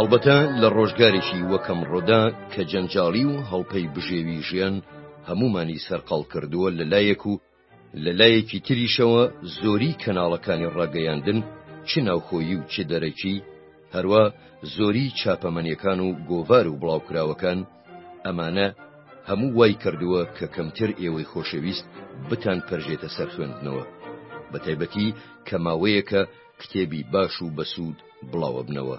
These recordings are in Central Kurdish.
هەڵبەتە لە ڕۆژگارێکی وەکەم ڕۆدا کە جەنجاڵی و هەڵپەی بژێوی ژیان هەمومانی سەرقاڵ کردووە لە لایەک و لە لایەکی تریشەوە زۆری کەناڵەکانی ڕاگەیاندن چ ناوخۆیی و چ دەرەکی، هەروا زۆری چاپەمەنیەکان و گۆڤار و بڵاوکراوەکان، ئەمانە هەموو وای کردووە کە کەمتر ئێوەی خۆشەویست بتان پەرژێتە سەر خوێندنەوە، بەتایبەتی کە ماوەیەکە کتێبی باش و بەسوود بڵاوەبنەوە.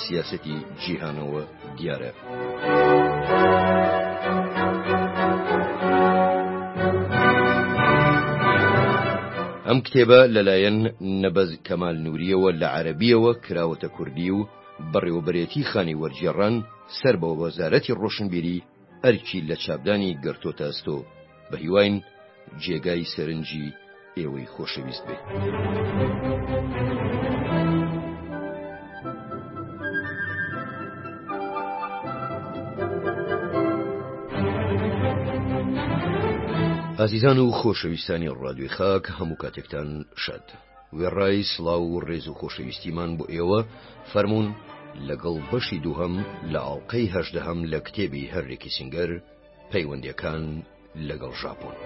سیاسەتی جیهانەوە دیارە. ئەم کتێبە لەلایەن نەبەز کەمال نووریەوە لە عەربیەوە کراوەتە کوردی و بەڕێوەبرێتی خانی وەرجێڕان سەر بە وەزارەتی ڕۆشنبیری ئەرکی لە چاپدانی گەرتۆتە ئەستۆ بە هیواین جێگای سەرنجی ئێوەی خۆشەویست بێت. ئازیزان و خۆشەویستانی ڕادوێ خاک هەموو کاتێکتان شاد. وێڕای سڵاو و ڕێز و خۆشەویستیمان بۆ ئێوە، فەرموون لەگەڵ بەشی دووهەم لە ئەڵقەی هەژدەهەم لە کتێبی هەرری کیسینگەر، پەیوەندییەکان لەگەڵ ژاپۆن.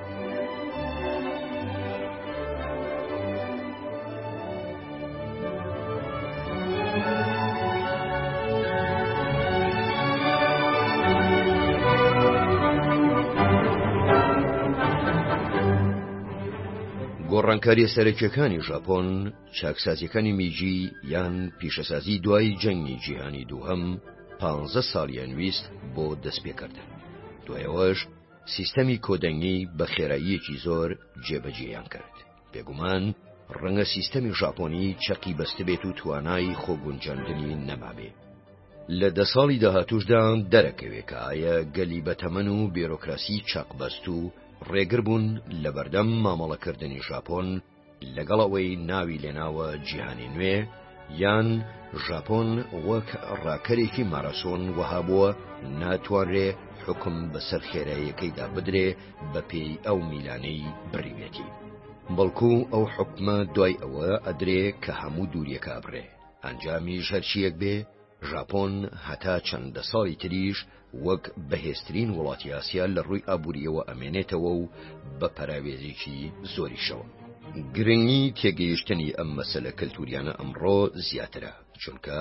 گۆڕانکارییە سەرەکییەکانی ژاپۆن، چاکسازییەکانی میجی یان پیشەسازیی دوای جەنگی جیهانی دووهەم، پانزە ساڵیان ویست بۆ دەستپێکردن، دوای ئەوەش سیستەمی کۆدەنگی بە خێراییەکی زۆر جێبەجێیان کرد. بێگومان ڕەنگە سیستەمی ژاپۆنی چەقی بەستبێت و توانای خۆگونجاندنی نەمابێ. لە دە ساڵی داهاتووشدا دەرەکەوێ کە ئایا گەلی بەتەمەن و بێرۆکراسی چەقبەستوو، ڕێگر بوون لە بەردەم مامەڵەکردنی ژاپۆن لەگەڵ ئەوەی ناوی لێناوە جیهانی نوێ یان ژاپۆن وەک ڕاکەرێکی مارەسۆن وەها بووە ناتوانرێ حکم بەسەر خێراییەکەیدا بدرێ بە پێی ئەو میلانەی بڕیوێتی بەڵکو ئەو حکمە دوای ئەوە ئەدرێ کە هەموو دووریەکە بڕێ ئەنجامی ژەرچیەک بێ ژاپۆن هەتا چەند دە ساڵی تریش وەک بەهێزترین وڵاتی ئاسیا لە ڕووی ئابووریەوە ئەمێنێتەوە و بە پەراوێزێکی زۆریشەوە. گرنگی تێگەیشتنی ئەم مەسەلە کەلتوریانە ئەمڕۆ زیاترە، چونکە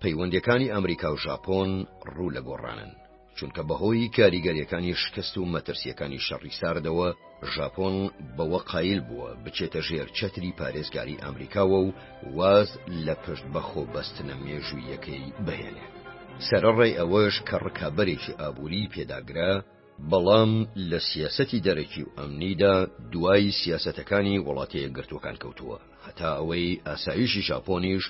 پەیوەندیەکانی ئەمریکا و ژاپۆن ڕوو لە گۆڕانن. چونکە بەهۆی کاریگەریەکانی شکست و مەترسیەکانی شەڕی ساردەوە ژاپۆن بەوە قایل بووە بچێتە ژێر چەتری پارێزگاری ئەمریکاوە و واز لە پشت بەخۆ بەستنە مێژوویەکەی بهێنێ سەرڕای ئەوەش کە ڕکابەرێکی ئابووری پێداگرە بەڵام لە سیاسەتی دەرەکی و ئەمنیدا دوای سیاسەتەکانی وڵاتەیە گرتووەکان کەوتووە. هەتا ئەوەی ئاسایشی ژاپۆنیش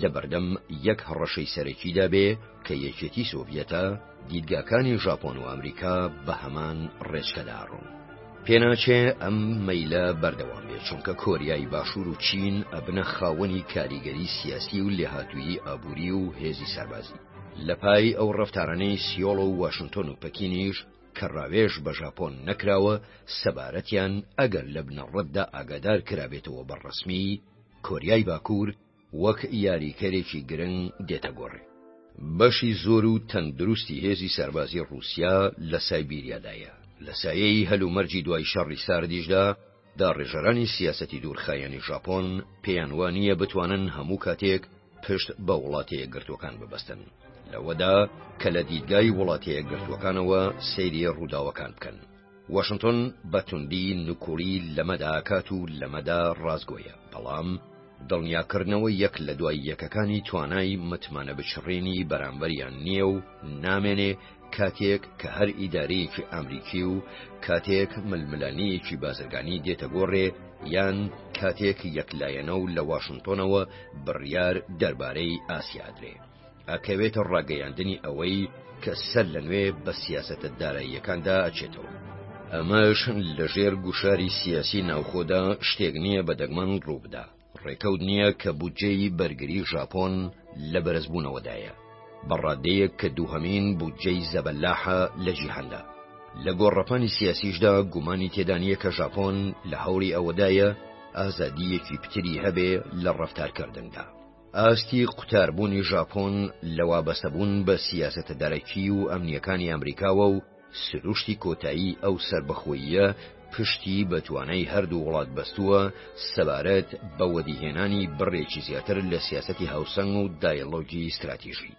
لە بەردەم یەک هەڕەشەی سەرەکیدا بێ کە یەکێتی سۆڤیەتە، دیدگاکانی ژاپۆن و ئامریکا بە هەمان ڕێچکەدا ڕۆن. پێناچێ ئەم مەیلە بەردەوام بێ چونکە کۆریای باشوور و چین ئەبنە خاوەنی کاریگەری سیاسی و لێهاتوویی ئابووری و هێزی سەربازی. لە پای ئەو ڕەفتارانەی سیۆڵ و واشنتۆن و پەکینیش، کە ڕاوێژ بە ژاپۆن نەکراوە سەبارەتیان ئەگەر لە بنەڕەتدا ئاگادار کرابێتەوە بە ڕەسمی، کۆریای باکوور وەک یاریکەرێکی گرنگ دێتە گۆڕێ. بەشی زۆر و تەندروستی هێزی سەربازی ڕووسیا لە سایبیریادایە، لە سایەی هەلومەرجی دوای شەڕی ساردیشدا، داڕێژەرانی سیاسەتی دوورخایەنی ژاپۆن پێیان وا نییە بتوانن هەموو کاتێک پشت بە وڵاتە یەکگرتووەکان ببەستن لەوەدا کە لە دیدگای وڵاتە یەکگرتووەکانەوە سەیری ڕووداوەکان بکەن. واشنتۆن بە توندی نکوڵی لەمەدا ئەکات و لەمەدا ڕاستگۆیە، بەڵام، دڵنیاکردنەوە یەک لە دوای یەکەکانی توانای متمانە بچڕێنی بەرامبەریان نییە و نامێنێ کاتێک کە هەر ئیدارەیەکی ئەمریکی و کاتێک ململانەیەکی بازرگانی دێتە گۆڕێ یان کاتێک یەکلایەنە و لە واشنگتۆنەوە بڕیار دەربارەی ئاسیادرێ. ئەکەوێتە ڕاگەیاندنی ئەوەی کە سەر لە نوێ بە سیاسەتە داراییەکاندا ئەچێتەوە ئەمەش لە ژێر گوشاری سیاسی ناوخۆدا شتێک نییە بە دەگمەن ڕووبدا ڕێکەوت نییە کە بودجەی بەرگری ژاپۆن لە بەرزبوونەوەدایە بەڕادەیەک کە دووهەمین بودجەی زەبەلاحە لە جیهندا لە گۆڕەپانی سیاسیشدا گومانی تێدانە کە ژاپۆن لە هەوری ئەوەدایە ئازادیەکی پتری هەبێ لە ڕفتارکردندا. ئاستی قوتاربوونی ژاپۆن لە وابەستەبوون بە سیاسەتە دەرەکی و ئەمنییەکانی ئەمریکاوە و سروشتی کۆتایی ئەو سەربەخۆییە پشتی بە توانای هەردوو وڵات بەستووە سەبارەت بە وەدیهێنانی بڕێکی زیاتر لە سیاسەتی هاوسەنگ و دایەڵۆگی ستراتیژی.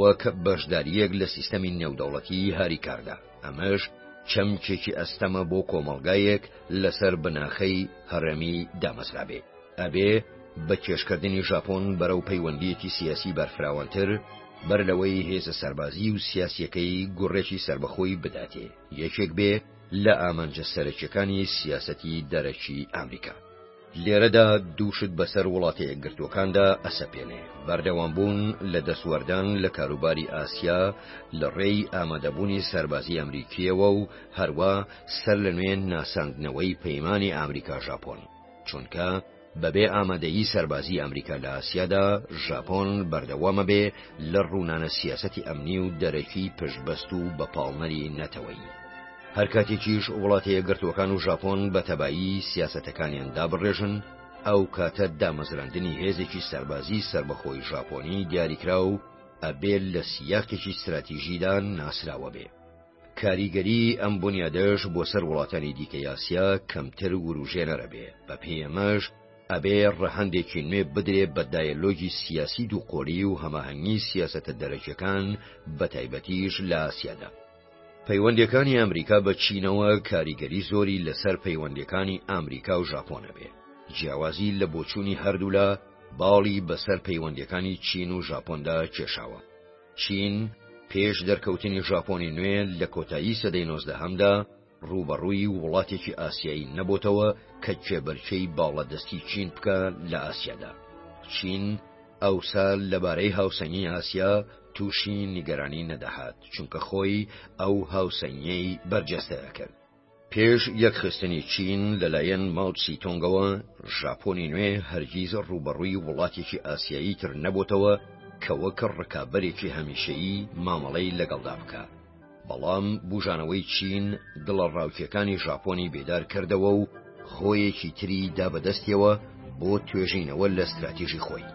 وەک بەشدارییەک لە سیستەمی نێودەوڵەتیی هاریکاردا، ئەمەش چەمکێکی ئەستەمە بۆ کۆمەڵگایەک لەسەر بناخەی هەڕەمی دامەزرابێ. ئەبێ بە کێشکردنی ژاپۆن بەرەو پەیوەندییەکی سیاسیی بەرفراوانتر، بەر لەوەی هێزە سەربازیی و سیاسییەکەی گوڕێکی سەربەخۆی بداتێ، یەکێک بێ لە ئامانجە سەرەکییەکانی سیاسەتی دەرەکی ئامریکا. لێرەدا دوو شت بەسەر وڵاتە یەکگرتووەکاندا ئەسەپێنێ، بەردەوامبوون لە دەستوەردان لە کاروباری ئاسیا لە ڕێی ئامادەبوونی سەربازیی ئەمریکییەوە و هەروا سەر لە نوێ ناساندنەوەی پەیمانی ئامریکا ژاپۆن، چونکە بەبێ ئامادەیی سەربازیی ئامریکا لە ئاسیادا ژاپۆن بەردەوام ئەبێ لە ڕوونانە سیاسەتی ئەمنی و دەرەکی پشتبەست و بە پاڵنەری نەتەوەیی. هەر کاتێکیش وڵاتە یەکگرتووەکان و ژاپۆن بە تەبایی سیاسەتەکانیان دابڕێژن، ئەو کاتە دامەزراندنی هێزێکی سەربازی سەربەخۆی ژاپۆنی دیاریکراو ئەبێ لە سیاقێکی ستراتیژیدا ناسراوە بێ. کاریگەریی ئەم بونیادەش بۆ سەر وڵاتانی دیکەی ئاسیا کەمتر ورووژێنەر ئەبێ، بەپێی ئەمەش ئەبێ ڕەهەندێکی نوێ بدرێ بە دایەلۆگی سیاسی دووقۆڵی و هەماهەنگیی سیاسەتە دەرەکییەکان بەتایبەتیش لە ئاسیادا. پەیوەندیەکانی ئەمریکا بە چینەوە کاریگەری زۆری لەسەر پەیوەندیەکانی ئامریکا و ژاپۆن ئەبێ. جیاوازی لە بۆچوونی هەردوولا باڵی بەسەر پەیوەندیەکانی چین و ژاپۆندا کێشاوە. چین پێش دەرکەوتنی ژاپۆنی نوێ لە کۆتایی سەدەی نۆزدەهەمدا ڕووبەڕووی وڵاتێکی ئاسیایی نەبۆتەوە کە کێبەرکێی باڵادەستی چین بکا لە ئاسیادا. چین، ئەوسا لەبارەی هاوسەنگی ئاسیا تووشی نیگەرانی نەدەهات چونکە خۆی ئەو هاوسەنگیەی بەرجەستە ئەکرد. پێش یەکخستنی چین لەلایەن ماوت سیتۆنگەوە ژاپۆنی نوێ هەرگیز ڕووبەڕووی وڵاتێکی ئاسیایی تر نەبۆتەوە کە وەک ڕکابەرێکی هەمیشەیی مامەڵەی لەگەڵدا بکا، بەڵام بوژانەوەی چین دڵە ڕاوکێکانی ژاپۆنی بێدار کردەوە و خۆیەکی تری دا بەدەستیەوە بۆ توێژینەوە لە ستراتیژی خۆی.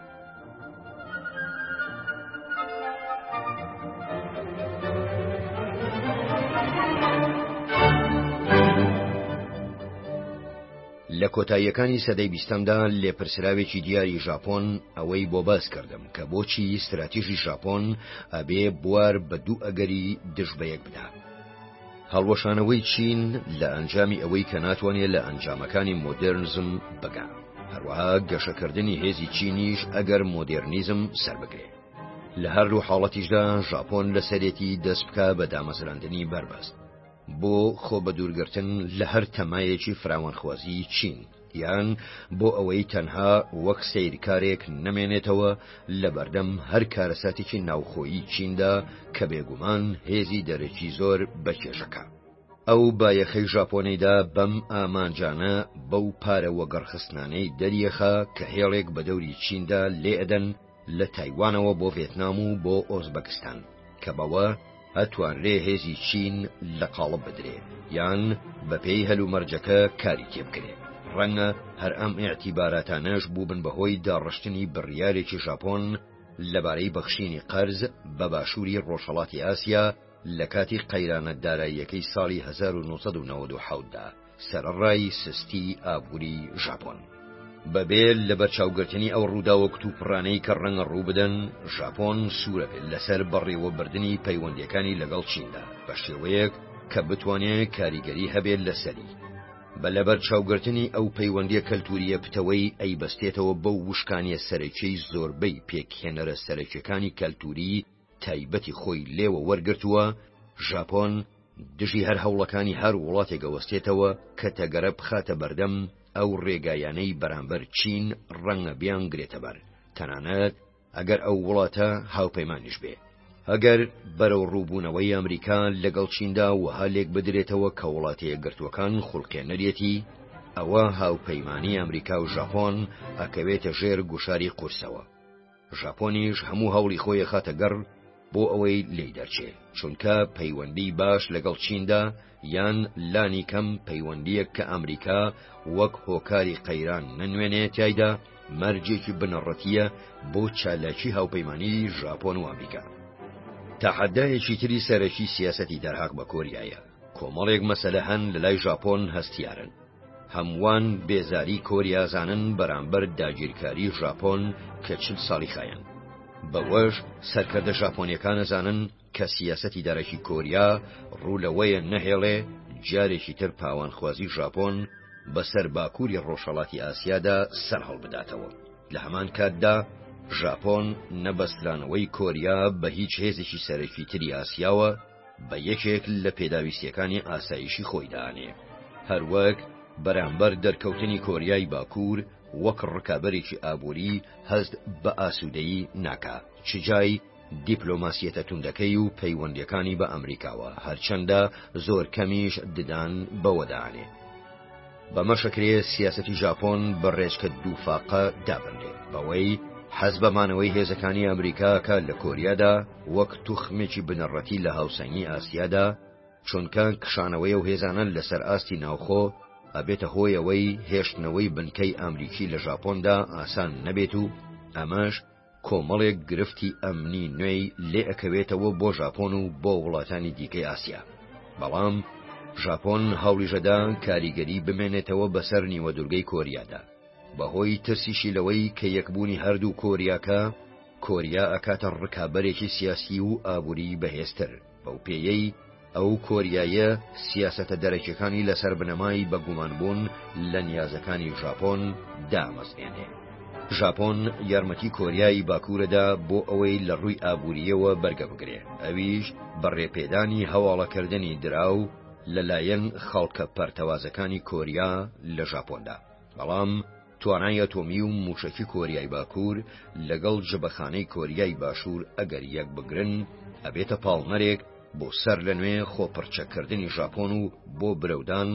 لە کۆتاییەکانی سەدەی بیستەمدا لێپرسراوێکی دیاری ژاپۆن ئەوەی بۆ باس کردم کە بۆچی ستراتیژی ژاپۆن ئەبێ بوار بە دوو ئەگەری دژ بە یەک بدا. هەڵوەشانەوەی چین لە ئەنجامی ئەوەی کە ناتوانێ لە ئەنجامەکانی مۆدێرنزم بگا. هەروەها گەشەکردنی هێزی چینیش ئەگەر مۆدێرنیزم سەر بگرێ. لە هەردوو حاڵەتیشدا ژاپۆن لە سەرێتی دەست بکا بە دامەزراندنی بەربەست. بۆ خۆ بەدوورگرتن لە هەر تەمایەکی فراوانخوازیی چین، یان بۆ ئەوەی تەنها وەک سەیرکارێک نەمێنێتەوە لەبەردەم هەر کارەساتێکی ناوخۆیی چیندا کە بێگومان هێزی دەرەکی زۆر بەکێشەکە. ئەو بایەخەی ژاپۆنیدا بەم ئامانجانە بەو پارە وەگەڕخستنانەی دەریەخا کە هێڵێک بەدەوری چیندا لێئەدەن، لە تایوانەوە بۆ ڤێتنام و بۆ ئۆزبەکستان کە بەوە ئەتوانرێ هێزی چین لە قاڵب بدرێ یان بەپێی هەلومەرجەکە کاری تێبکرێ ڕەنگە هەر ئەم ئێعتیباراتانەش بووبن بەهۆی داڕشتنی بڕیارێکی ژاپۆن لەبارەی بەخشینی قەرز بە باشووری ڕۆژهەڵاتی ئاسیا لە کاتی قەیرانە داراییەکەی ساڵی 1997دا سەرەڕای سستیی ئابووریی ژاپۆن. بەبێ لەبەرچاوگرتنی ئەو ڕووداوە کوتوپڕانەی کە ڕەنگە ڕووبدەن، ژاپۆن سوورە بێت لەسەر بەڕێوەبردنی پەیوەندییەکانی لەگەڵ چیندا بە شێوەیەک کە بتوانێت کاریگەری هەبێت لەسەری. بە لەبەرچاوگرتنی ئەو پەیوەندییە کەلتوورییە پتەوەی ئەیبەستێتەوە بەو وشکانییە سەرەکییەی زۆربەی پێکهێنەرە سەرەکییەکانی کەلتووریی تایبەتی خۆی لێوە وەرگرتووە، ژاپۆن دژی هەر هەوڵەکانی هەر وڵاتێک ئەوەستێتەوە کە تەگەرە بخاتە بەردەم ئەو ڕێگایانەی بەرامبەر چین ڕەنگە بیان گرێتە بەر تەنانەت ئەگەر ئەو وڵاتە هاوپەیمانیش بێ ئەگەر بەرەو ڕووبوونەوەی ئەمریکا لەگەڵ چیندا وەها لێک بدرێتەوە کە وڵاتە یەکگرتووەکان خوڵقێنەرەتی ئەوە هاوپەیمانی ئەمریکا و ژاپۆن ئەکەوێتە ژێر گوشاری قورسەوە ژاپۆنیش هەموو هەوڵی خۆی ئەخاتە گەڕ بۆ ئەوەی لێی دەرچێ چونکە پەیوەندی باش لەگەڵ چیندا یان لانی کەم پەیوەندیەک کە ئەمریکا وەک هۆکاری قەیران نەنوێنێ تایدا مەرجێکی بنەڕەتیە بۆ چالاکی هاوپەیمانی ژاپۆن و ئەمریکا تەحەدایەکی تری سەرەکی سیاسەتی دەرهاق بە کۆریایە کۆمەڵێک مەسەلە هەن لەلای ژاپۆن هەستیارن. هەمووان بێزاری کۆریازانن بەرامبەر داگیرکاری ژاپۆن کە چل ساڵی خایاند. بەوەش سەرکردە ژاپۆنیەکان ئەزانن کە سیاسەتی دەرەکی کۆریا ڕوو لەوەیە نەهێڵێ جارێکی تر پاوانخوازی ژاپۆن بەسەر باکووری ڕۆژهەڵاتی ئاسیادا سەرهەڵبداتەوە. لە هەمان کاتدا ژاپۆن نەبەسترانەوەی کۆریا بە هیچ هێزێکی سەرەکی تری ئاسیاوە، بە یەکێک لە پێداویستییەکانی ئاسایشی خۆی دانێ هەروەک بەرامبەر دەرکەوتنی کۆریای باکوور وەک ڕکابەرێکی ئابووری هەست بە ئاسوودەیی ناکا چ جای دیپلۆماسیەتە توندەکەی و پەیوەندیەکانی بە ئەمریکاوە هەرچەندە زۆر کەمیش ددان بەوەدانێ. بەمەش ئەکرێ سیاسەتی ژاپۆن بە ڕێچکە دوو فاقە دابنرێ بەوەی حەز بە مانەوەی هێزەکانی ئەمریکاکە لە کۆریادا وەک توخمێکی بنەڕەتی لە هاوسەنگی ئاسیادا چونکە کشانەوەی و هێزانە لەسەر ئاستی ناوخۆ ئەبێتە هۆیەوەی هێشتنەوەی بنکەی ئەمریکی لە ژاپۆندا ئاسان نەبێت و ئەمەش کۆمەڵێک گرفتی ئەمنی نوێی لێ ئەکەوێتەوە بۆ ژاپۆن و بۆ وڵاتانی دیکەی ئاسیا بەڵام ژاپۆن هەوڵیژەدا کاریگەری بمێنێتەوە بەسەر نیوەدورگەی کۆریادا بەهۆی ترسیشی لەوەی کە یەکبوونی هەردوو کۆریاکە کۆریا ئەکاتە ڕکابەرێکی سیاسی و ئابووری بەهێزتر. بەو پێیەی ئەو کۆریایە سیاسەتە دەرەکیەکانی لەسەر بنەمای بە گومان بوون لە نیازەکانی ژاپۆن دامەزرێنێ. ژاپۆن یارمەتی کۆریای باکوورەدا بۆ ئەوەی لە ڕووی ئابووریەوە بەرگە بگرێ ئەویش بە ڕێپێدانی هەواڵەکردنی دراو لەلایەن خەڵکە پەرتەوازەکانی کۆریا لە ژاپۆندا بەڵام توانای ئەتۆمی و مووشەکی کۆریای باکوور لەگەڵ جبەخانەی کۆریای باشوور ئەگەر یەک بگرن ئەبێتە پاڵنەرێک بۆ سەر لە نوێ خۆپڕچەککردنی ژاپۆن و بۆ برەودان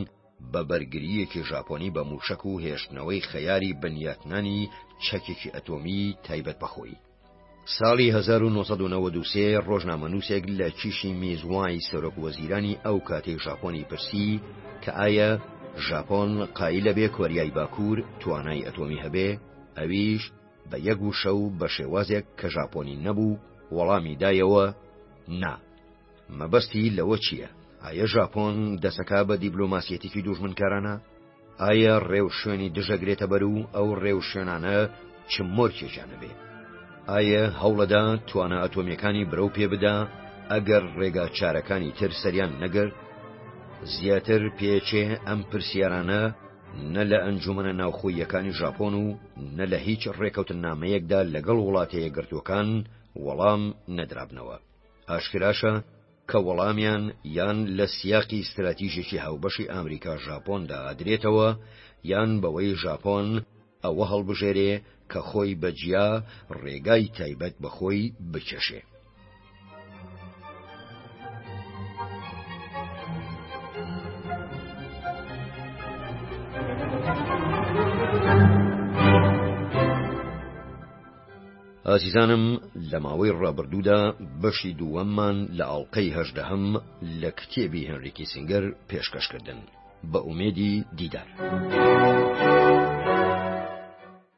بە بەرگرییەکی ژاپۆنی بە مووشەک و هێشتنەوەی خەیاری بنیاتنانی چەکێکی ئەتۆمیی تایبەت بە خۆی. ساڵی هەزار و نۆ سەد و نەوەد و سێ ڕۆژنامەنووسێک لە کیشی میزوای سەرۆک وەزیرانی ئەو کاتەی ژاپۆنی پرسی کە ئایا ژاپۆن قایلە بێ کۆریای باکوور توانای ئەتۆمی هەبێ؟ ئەویش بە یەک وشە و بە شێوازێک کە ژاپۆنی نەبوو وەڵامی دایەوە، نا. مەبەستی لەوە چییە؟ ئایە ژاپۆن دەسەکا بە دیبلۆماسیەتیکی دووژمنکارانە؟ ئایا ڕێوشوێنی دژەگرێتەبەر و ئەو ڕێوشوێنانە چ مۆرکێکیان هەبێ؟ ئایا هەوڵەدا توانە ئەتۆمیەکانی برەو پێ بدا ئەگەر ڕێگا چارەکانی تر سەریان نەگرت؟ زیاتر پێچێ ئەم پرسیارانە نە لە ئەنجومەنە ناوخۆیەکانی ژاپۆن و نە لە هیچ ڕێکەوتن نامەیەکدا لەگەڵ وڵاتەیە گرتوەکان وەڵام نەدرابنەوە ئاشکراشە کە وەڵامیان یان لە سیاقی ستراتیژێکی هاوبەشی ئامریکا ژاپۆندا ئەدرێتەوە یان بەوەی ژاپۆن ئەوە هەڵبژێرێ کە خۆی بە جیا ڕێگای تایبەت بە خۆی بکێشێ. ئازیزانم لە ماوەی ڕابردوودا بەشی دووەممان لە ئاڵقەی هەژدەهەم لە کتێبی هێنری کیسینگەر پێشکەش کردن بە ئومێدی دیدار.